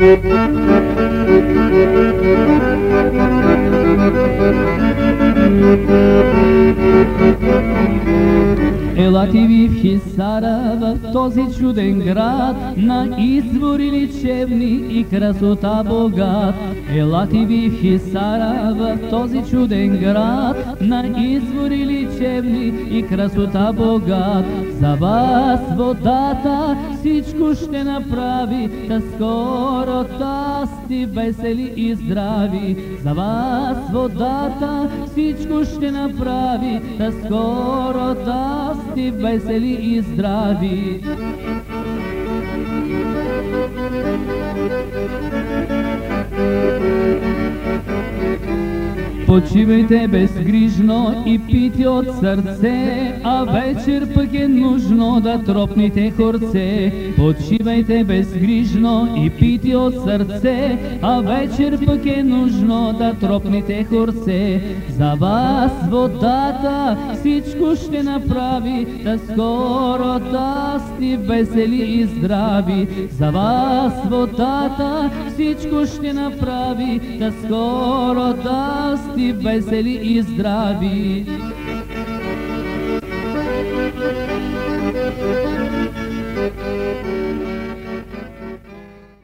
Ела ти ви в Хисара, в този чуден град, на извори личебни и красота богат. Ела ти ви в Хисара, в този чуден град, на извори личебни и красота богат. За вас водата всичко ще направи, да скоро сте весели и здрави. За вас водата всичко ще направи, да скоро сте весели и здрави. Почивайте безгрижно и пийте от сърце, а вечер пък е нужно да тропните хорце. Почивайте безгрижно и пийте от сърце, а вечер пък е нужно да тропните хорце. За вас водата всичко ще направи, да скоро сте весели и здрави. За вас водата всичко ще направи, да скоро да сте весели и здрави.